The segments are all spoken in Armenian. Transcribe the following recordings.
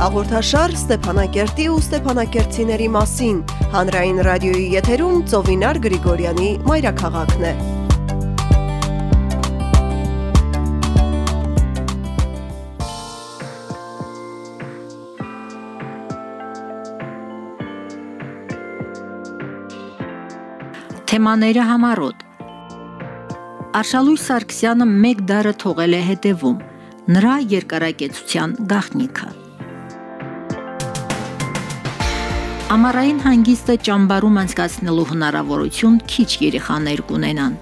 Հաղորդաշար Ստեփանակերտի ու Ստեփանակերտցիների մասին հանրային ռադիոյի եթերում Ծովինար Գրիգորյանի մայրաքաղաքն է։ Թեմաները համառոտ Արշալույս Սարգսյանը մեկ դարը թողել է հետևում. Նրա երկարակեցության գաղտնիքը Ամառային հանգիստը ճամբարում անցկացնելու հնարավորություն քիչ երեխաներ կունենան։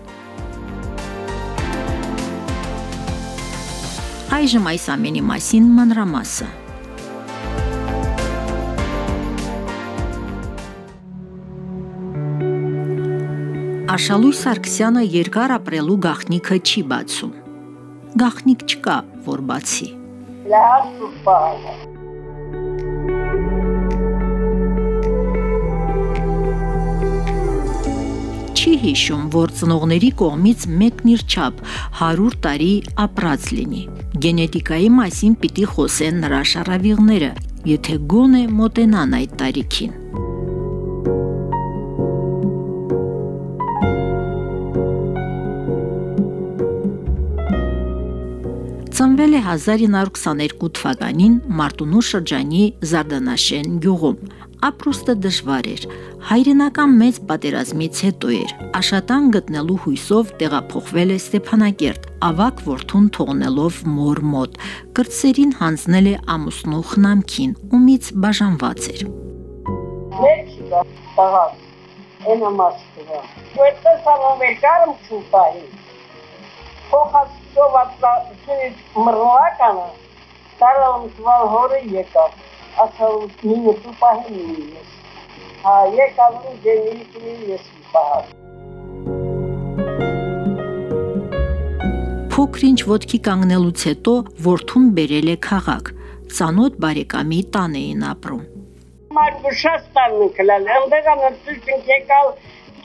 Այժմ այս ամենի մասին մանրամասը։ Աշալույս Սարգսյանը երկար ապրելու գաղտնիքը չի բացում։ Գաղտնիք չկա, որ բացի։ Լավ չի հիշում, որ ծնողների կողմից մեկն իր չափ 100 տարի ապրած լինի։ Գենետիկայի մասին պիտի խոսեն նրա շարավիղները, եթե գոնե մոտենան այդ տարիքին։ Ծնվել է 1922 թվականին Մարտունու շրջանի Զարդանաշեն գյուղում։ Ապրուստը դժվար էր։ Հայրենական մեծ պատերազմից հետո էր։ Աշատան գտնելու հույսով տեղափոխվել է Ստեփանակերտ, ավակ որդուն թողնելով մոր մոտ։ Կրծերին հանձնել է ամուսնու խնամքին, ումից բաժանված էր։ Մեջիկա տղա էնա մասկվա։ Ուստը սամոմերկարմ չուպայի։ Փոխածով ապլացնից մռլականը տարալում տվալ հորը եկավ ասալ նինը դու պահել ես։ Հա, եկավ ու դենի քնի ես պահ։ Փոքրինչ ոդքի կանգնելուց հետո որդուն բերել է քաղաք։ Ծանոթ բարեկամի տան էին ապրում։ Մարգուշաստանն կլալ, անդեղանը ծույցին եկալ,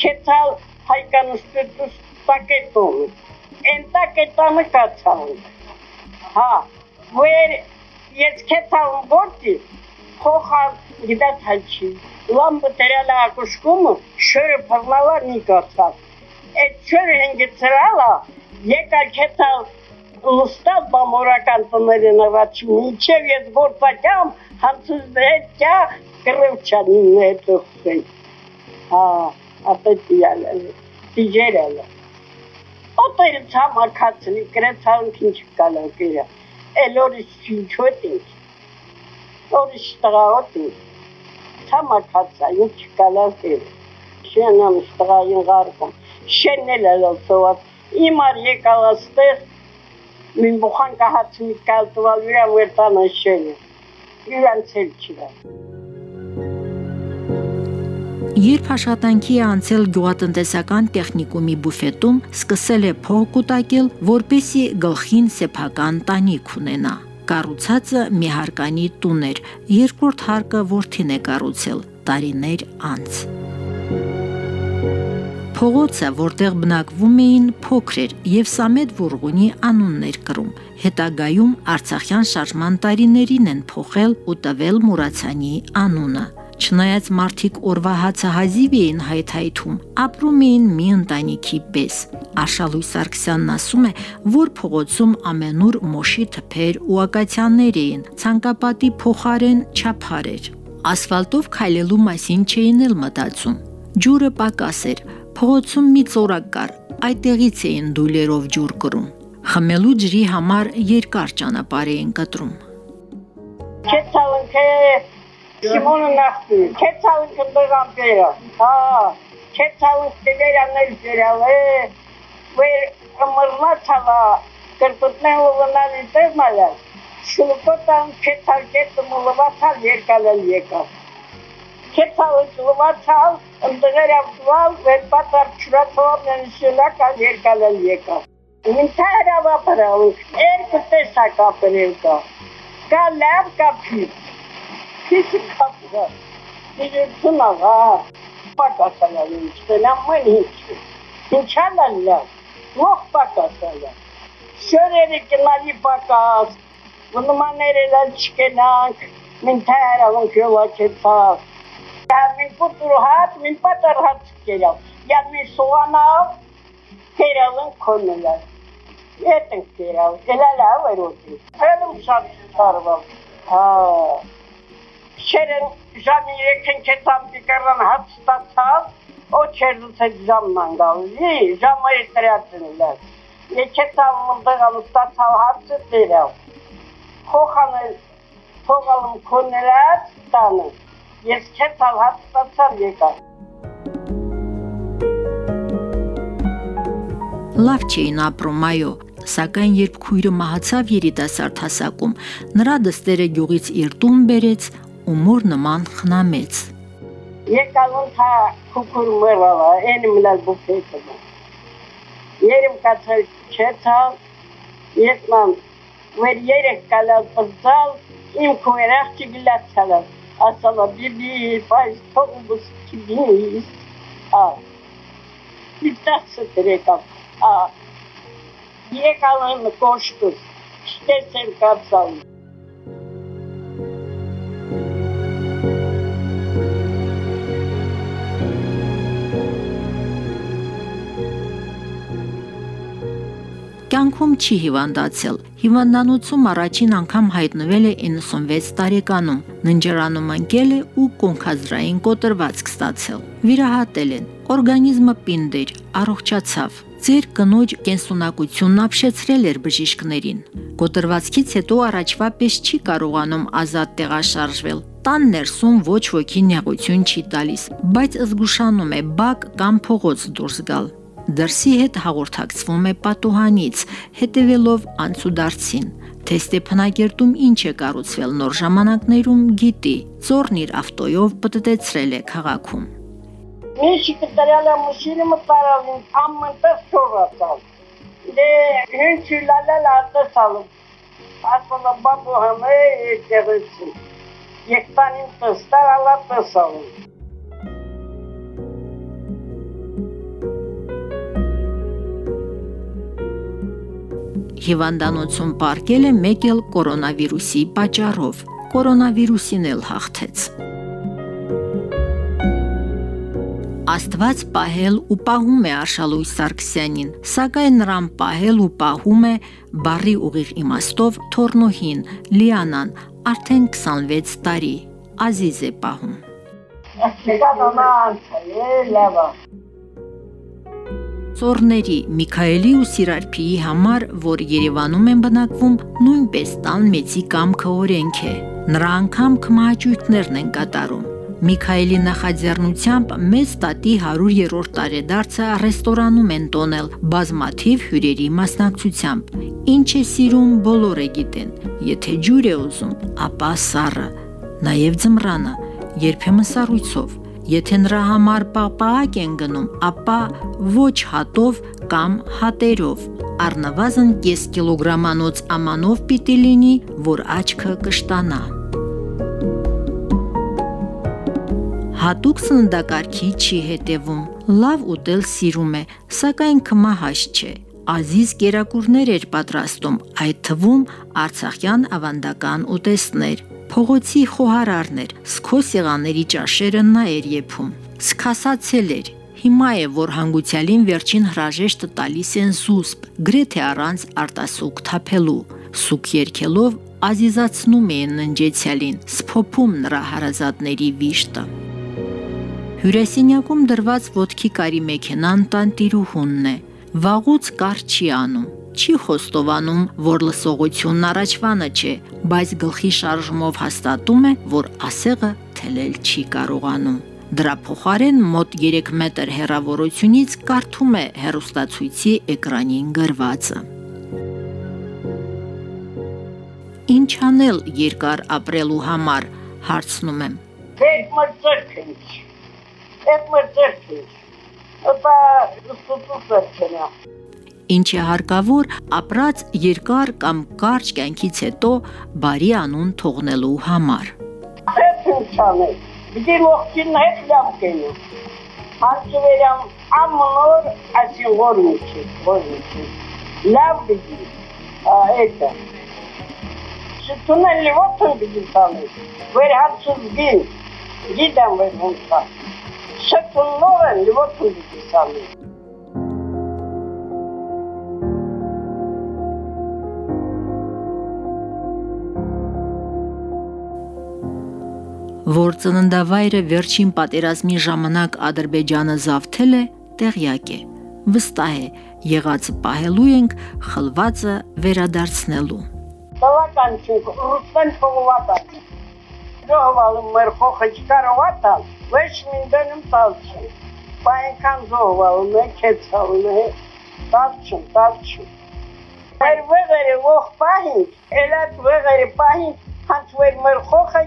կեցալ հայկանստուս տակետում։ Են տակետանը կացալ։ Հա, վեր ես կեցալ գործի, փոխան գիտած հաչի լամբը տերալա ակուշկումը շորը փռնալա նիկացավ այդ շորը հենգեցրալա եկա քեցալ լստավ բամորական տների նվաչի միջև ես գործակամ հանցուզ դեհտյա կրվչանին հետոխսեն հա ապետիալ տիջերալ օտեր ցամակացնի կրեցան քինչ կալա կերա էլորի չիչոտինչ Ուրիշ տղաոտ ցամաքացա ինչ կալասեր շենամ տղային գարկում շեննել լոցով իմար եկալաստեղ մին բոխան կահացնի կալտվալ վրա վերտանը շենը իրանցել չիրա Երբ աշխատանքի է անցել գյուղատնտեսական տեխնիկումի բուֆետում, սկսել է փող կուտակել, որպեսի գլխին սեփական տանիք ունենա։ Կառուցածը մի հարկանի տուն էր, երկրորդ հարկը որդին է կառուցել տարիներ անց։ Փողոցը, որտեղ բնակվում էին, փոքր էր եւ Սամեդ Վուրգունի անուններ կրում։ Հետագայում Արցախյան շարժման տարիներին են փոխել ու տվել Մուրացյանի անունը։ Չնայած մարդիկ օրվա հացը հազիվ էին հայթայթում, ապրում էին մի ընտանիքի պես։ Աշալույս Սարգսյանն ասում է, որ փողոցում ամենուր մոշի թփեր ու ակացիաներ էին, ցանկապատի փոխարեն չափար էր։ Ասֆալտով քայլելու մասին չէին էլ մտածում։ Ջուրը պակաս էր, փողոցում մի ծորակ կար, այդտեղից էին դուլերով ջուր կրում։ Խմելու ջրի համար երկար ճանապարհ էին կտրում։ Չեցալնքը Սիմոնը նախտի, քեցալն կնդրան բերա, հա, քեցալն ստելերանել բերալ է, վեր մռնացալա, կրպտնել ուղնալի տերմալա, շուլկոտան քեցալ կետը մուլվացալ երկալել եկավ։ Քեցալը ճլվացալ, ընդղեր ավտուալ, վեր պատար չրացով նենշիլակ երկալել եկավ։ Ինձ հրավապրալ, երկու տեսակ ապրել կա, կա լավ կա փիտ, քիչ կապա։ Դիժ ծնաղա։ Պակասալի չտենամ մեն ինչ։ Ինչանալա։ Ող պակասալա։ Շորերը կնալի պակաս։ Վնմաները լալ չկենանք։ Մին թերավուն քյոլա չեցավ։ Մին կուտուրհատ, մին պատարհատ կերավ։ Յան մին սուանավ, քերալն կոննելա։ Ետն քերավ, դելա լավ էր ոքի։ Հելում շատ տարվավ։ Հա։ Շերեն ժամի եկեն կետամ դիկարան հատ ստացավ, օչերուց է ժամման գալի, ժամը է տրյացնելար։ Եկեցավ մնդղան ստացավ հացը դերավ։ Խոխանել փողալում քոնելած տանը։ Ես քեցալ հատ ստացավ եկա։ Լավ չէին ապրում, այո, սակայն երբ քույրը մահացավ երիտասարդ հասակում, նրա դստերը գյուղից իր տուն բերեց ու մոր նման խնամեց։ Եկալուն թա քուքուր մռավա, են մլալ բուֆետը։ Երեմ կացել չեցալ, ես ման վեր երեք կալալ պզալ, իմ քույրախ չգլացալը ասալա բիբի բայց թողուս քիդիս ա դիտաս դրեկա ա եկալն կոշտուս շտեսեմ կացալ Կյանքում չի հիվանդացել։ Հիվանդանոցում առաջին անգամ հայտնվել է 96 տարեկանում։ Ննջարանում ընկել է ու կոնքազրային կոտրվածք ստացել։ Վիրահատել են։ Օրգանիզմը պինդ էր, առողջացավ։ Ձեր կնոջ կենսունակությունն ապշեցրել էր բժիշկներին։ Կոտրվածքից հետո առաջվա պես չի կարողանում ազատ տեղաշարժվել։ Տան ներսում ոչ ոքի նեղություն չի տալիս, բայց զգուշանում է բակ կամ փողոց դուրս գալ։ Դրսի հետ հաղորդակցվում է պատուհանից, հետևելով անցուդարձին։ Թե Ստեփանակերտում ինչ է կառուցվել նոր ժամանակներում գիտի։ Ծորն իր ավտոյով պտտեցրել է քաղաքում։ Միշի կտրյալը մուշինը մտարավին ամմնտս չորացալ։ Դե հինչի լալալ արտասալ։ Ասոնը բաբու համե եկեղեցի։ Եկտանին տստար ալա Հիվանդանոցում պարկել է մեկ էլ կորոնավիրուսի պատճառով։ Կորոնավիրուսին էլ հաղթեց։ Աստված պահել ու պահում է Արշալույս Սարգսյանին, սակայն նրան պահել ու պահում է բարի ուղիղ իմաստով Թորնոհին Լիանան արդեն 26 տարի։ Ազիզ է պահում։ Եկա դոմանց, լավա ծորների Միքայելի ու Սիրարփիի համար, որ Երևանում են բնակվում, նույնպես տան մեծի կամքը օրենք է։ Նրա անգամ քմահաճույքներն են կատարում։ Միքայելի նախաձեռնությամբ մեծ տատի 100-րդ տարեդարձը ռեստորանում են տոնել բազմաթիվ հյուրերի մասնակցությամբ։ Ինչ է սիրում բոլորը գիտեն։ Եթե ջուր է ուզում, ապա սառը, նաև ձմռանը, երբեմն սառույցով Եթե նրա համար պապակ են գնում, ապա ոչ հատով կամ հատերով։ Առնվազն կես կիլոգրամանոց ամանով պիտի լինի, որ աչքը կշտանա։ Հատուկ սննդակարգի չի հետևում, լավ ուտել սիրում է, սակայն կմահաշ չէ։ Ազիզ կերակուրներ էր պատրաստում, այդ թվում արցախյան ավանդական ուտեստներ Փողոցի խոհարարն էր, սկո սեղաների ճաշերը նա էր եփում։ Սկասացել էր, Հիմա է, որ հանգուցյալին վերջին հրաժեշտը տալիս են զուսպ, գրեթե առանց արտասուք թափելու։ Սուկ երկելով ազիզացնում էին ննջեցյալին, սփոփում նրա հարազատների վիշտը։ Հյուրասենյակում դրված ոդքի կարի մեքենան տանտիրուհունն է։ Վաղուց կար չի անում չի խոստովանում, որ լսողությունն առաջվանը չէ, բայց գլխի շարժումով հաստատում է, որ ասեղը թելել չի կարողանում։ Դրա փոխարեն մոտ 3 մետր հեռավորությունից կարդում է հեռուստացույցի էկրանին գրվածը։ Ինչ անել երկար ապրելու համար, հարցնում եմ։ Այդ մրցակից։ Այդ մրցակից։ Ապա ստուտուս չնա ինչի հարկավոր ապրած երկար կամ կարճ կյանքից հետո բարի անուն թողնելու համար։ Այս ինքանը դի ողքին հետ դամքենի։ Հաշվերամ ամոր ասի որնիչի, որնիչի։ Լավ դի, այդա։ Շտունը լիվոտն դի տանը։ Վեր հացուս դին, դիդամ վեր հունտա։ Շտուննորը լիվոտն դի տանը։ որ ծննդավայրը վերջին պատերազմի ժամանակ Ադրբեջանը զավթել է, տեղյակ է։ Վստահ է, եղածը պահելու ենք, խլվածը վերադարձնելու։ Բավական չէ, ռուսեն փողովատան։ Զոհվալը մեր փոխը չկարողատան, ոչ մինդենում տալչին։ Բայնքան զոհվալը է, քեցալը է, տալչին, տալչին։ Մեր վեղերը ող պահին, էլատ վեղերը պահին, հանց վեր մեր խոխը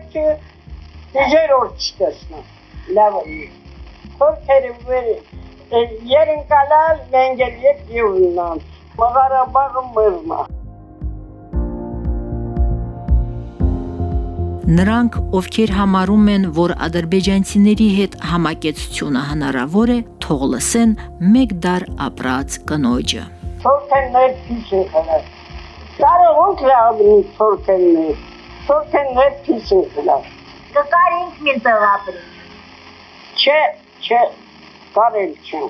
Երորդ չտեսնա։ Լավ է։ Խորքերը վեր երընկալալ մենգել ետ յունան։ Մղարաբաղը մերմա։ Նրանք, ովքեր համարում են, որ ադրբեջանցիների հետ համակեցությունը հնարավոր է, թող լսեն մեկ դար ապրած կնոջը։ Թորքեններ փիս են խնար։ Կարող ոնք լավնի թորքեններ։ Թորքեններ փիս են խնար կկարինք մեր տղապրի։ Չէ, չէ, կարել չէ։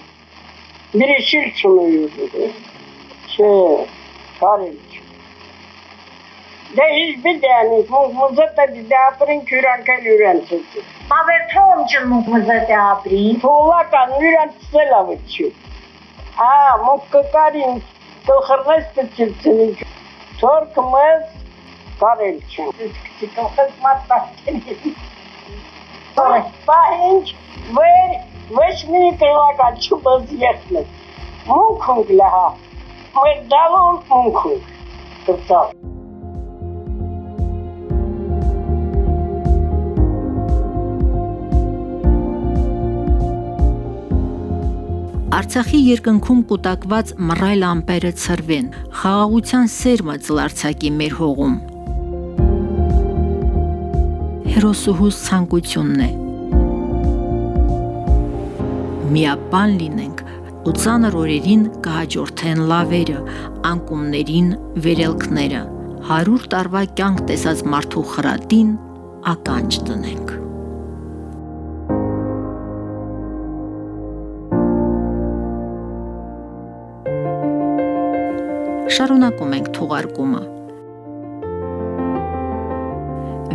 Գրիշիլ չունեի։ Չէ, կարել չէ։ Դե ինչ բիդանի, մուզետը դե ապրին քյուրանքել յուրանցեցի։ Ավերթում չմուկ մզետը ապրի։ Փոլական յուրանցել ավեցի։ Ա, մուկ կկարին, կլխրնես պծիլցնի։ Թորք մեզ կարել չէ։ Կլխես մատտակենի։ Պահինչ, վեր, ոչ մի կլական չուբыз եղնը։ Մունքունք լահա, մեր դալուն մունքունք։ Կրծալ։ Արցախի երկնքում կուտակված մռայլ ամպերը ծրվեն, խաղաղության սերմը ծլարցակի մեր հողում։ Հերոսուհուս ցանկությունն է։ Միապան լինենք ու ցաներ օրերին կհաջորդեն լավերը, անկումներին վերելքները։ 100 տարվա կյանք տեսած մարդու խրատին ականջ տնենք։ Շարունակում ենք թողարկումը։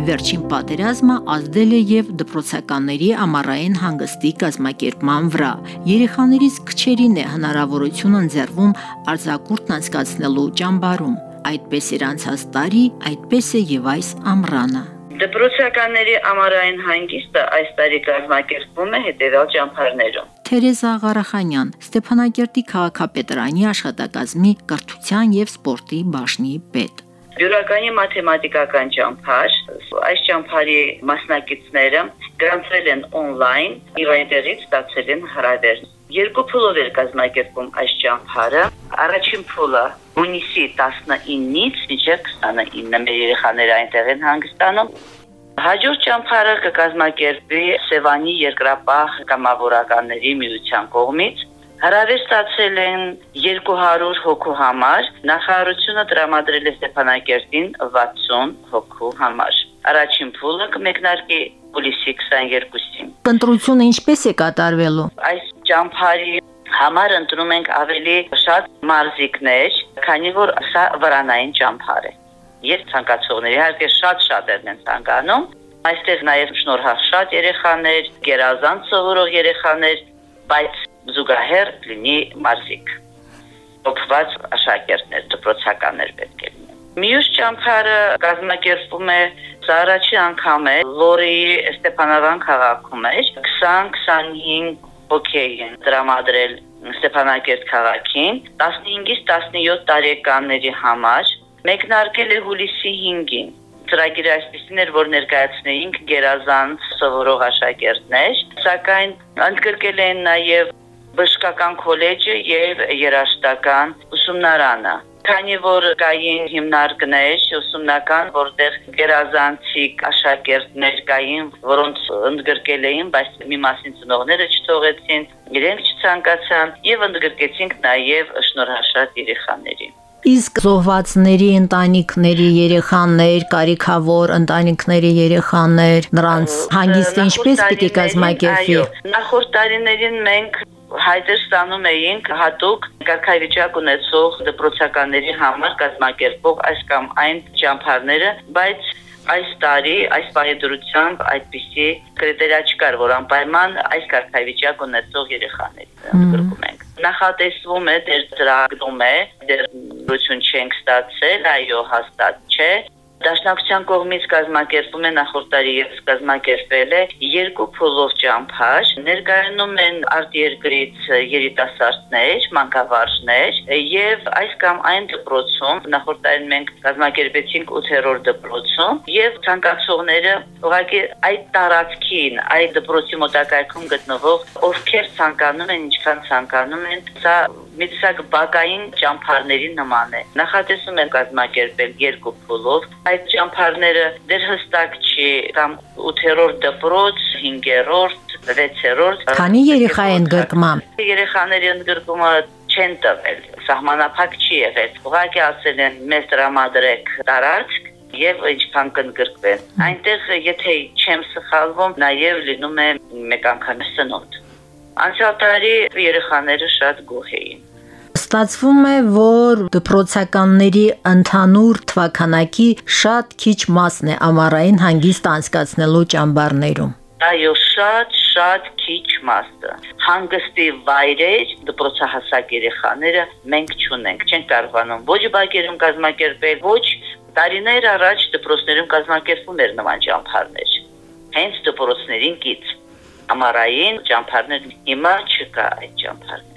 Վերջին պատերազմը ազդել է եւ դպրոցականների ամառային հանգստի կազմակերպման վրա։ Երեխաներից քչերին է հնարավորություն ընձեռվում արձակուրդն անցկացնելու ճամբարում։ Այդպես էր անցած տարի, այդպես է եւ այս ամռանը։ Դպրոցականների ամառային հանգիստը այս տարի կազմակերպվում է հետևյալ ճամփարներում։ Թերեզա Ղարախանյան, Ստեփանակերտի քաղաքապետարանի աշխատակազմի կրթության եւ սպորտի բաժնի պետ։ Բյուրականի մաթեմատիկական ճամփար, այս ճամփարի մասնակիցները գրանցվել են on-line, եւ այնտեղից ստացել են հրավեր։ Երկու փուլով էր կազմակերպում այս ճամփարը։ Առաջին փուլը հունիսի 19-ից մինչև 29 մեր երեխաները այնտեղ են հանգստանում։ Հաջորդ ճամփարը կկազմակերպվի Սևանի երկրապահ կամավորականների միության կողմից։ Հրավեր ստացել են 200 հոգու համար, նախարարությունը տրամադրել է Ստեփանակերտին 60 հոգու համար։ Առաջին փուլը կմեկնարկի հուլիսի 22-ին։ Ընտրությունը ինչպես է կատարվելու։ Այս ճամփարի համար ընտրում ենք ավելի շատ մարզիկներ, քանի որ սա վրանային ճամփար է։ Ես ցանկացողների իհարկե շատ շատերն են ցանկանում, այստեղ նաև շնորհալ շատ երեխաներ, գերազանց սովորող երեխաներ, բայց զուգահեռ լինի մարզիկ։ Օգված աշակերտներ, դպրոցականներ պետք է լինեն։ Մյուս ճամփարը կազմակերպվում է առաջի անգամ է Լորի Ստեփանավան քաղաքում է 20-25 հոգեի են տրամադրել Ստեփանակերտ քաղաքին 15-ից 17 տարեկանների համար մեկնարկել է հուլիսի 5-ին ծրագիրը այսպեսին էր, որ ներկայացնեինք գերազանց սովորող աշակերտներ, սակայն ընդգրկել են նաև բժշկական քոլեջը եւ երաշտական ուսումնարանը քանի որ կային հիմնարկներ ուսումնական, որտեղ գերազանցիկ աշակերտներ կային, որոնց ընդգրկել էին, բայց մի մասին ծնողները չթողեցին, իրենք չցանկացան եւ ընդգրկեցինք նաեւ շնորհաշատ երեխաների։ Իսկ զոհվածների ընտանիքների երեխաներ, կարիքավոր ընտանիքների երեխաներ, նրանց հանգիստը ինչպես պիտի կազմակերպվի։ Նախորդ տարիներին մենք հայտեր ստանում էինք հատուկ կարգավիճակ ունեցող դպրոցականների համար կազմակերպող այս կամ այն ճամփարները, բայց այս տարի այս պահեդրությամբ այդպիսի կրիտերիա չկար, որ անպայման այս կարգավիճակ ունեցող երեխաների ընդգրկում ենք։ Նախատեսվում է դեր ծրագրում է, դեր դրություն չենք ստացել, այո, հաստատ չէ, Դաշնակցության կողմից կազմակերպում է նախորդ տարի եւս կազմակերպել է երկու փոլով ճամփար, ներկայանում են արտերկրից երիտասարդներ, մանկավարժներ եւ այս կամ այն դպրոցում նախորդ տարին մենք կազմակերպեցինք 8-րդ դպրոցում եւ ցանկացողները ուղղակի այդ տարածքին, այդ դպրոցի մոտակայքում գտնվող ովքեր ցանկանում են, ինչքան ցանկանում են, սա միցակ բակային ճամփարների նման է։ Նախատեսում են կազմակերպել երկու փուլով։ Այդ ճամփարները դեռ հստակ չի կամ 8-րդ դպրոց, 5-րդ, 6-րդ։ Քանի երեխա են գրկման։ Երեխաների ընդգրկումը չեն տվել, սահմանափակ չի եղել։ Ուղղակի ասել են մեզ տրամադրեք տարածք եւ ինչքան կընդգրկվեն։ Այնտեղ եթե չեմ սխալվում, նաեւ լինում է մեկ անգամ սնունդ։ Անցյալ տարի երեխաները շատ գոհ էին։ Ստացվում է, որ դպրոցականների ընդհանուր թվականակի շատ քիչ մասն է ամառային հանգիստ անցկացնելու ճամբարներում։ Այո, շատ շատ քիչ մասը։ Հանգստի վայրեր դպրոցահասակ երեխաները մենք չունենք, չեն կարողանում ոչ բակերում կազմակերպել, ոչ տարիներ առաջ դպրոցներում կազմակերպում էր նման ճամփարներ։ Հենց դպրոցներին կից ամառային ճամփարներ հիմա չկա այդ ճամփարները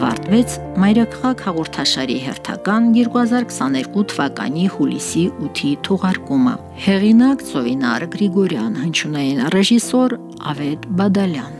ավարտվեց Մայրաքաղաք հաղորդաշարի հերթական 2022 թվականի հուլիսի 8-ի թողարկումը։ Հեղինակ Ծովինար Գրիգորյան, հնչյունային ռեժիսոր Ավետ Բադալյան։